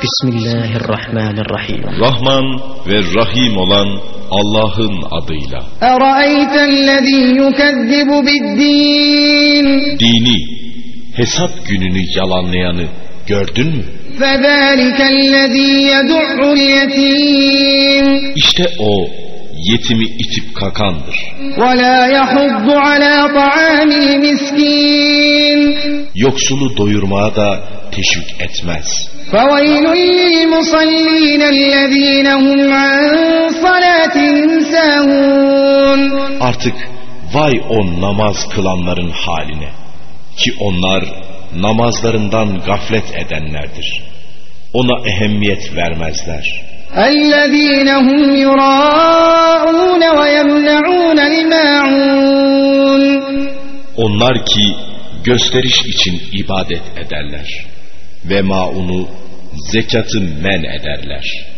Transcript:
Bismillahirrahmanirrahim. Rahman ve Rahim olan Allah'ın adıyla. Dini, hesap gününü yalanlayanı gördün mü? İşte o yetimi itip kakandır. Yoksulu doyurmaya da teşvik etmez. فويل للمصلين الذين هم عن صلاتهم ساهون Artık vay o namaz kılanların haline. Ki onlar namazlarından gaflet edenlerdir. Ona ehemmiyet vermezler. الذين هم يراءون ويمنعون الماعون Onlar ki gösteriş için ibadet ederler ve maunu zekatı men ederler.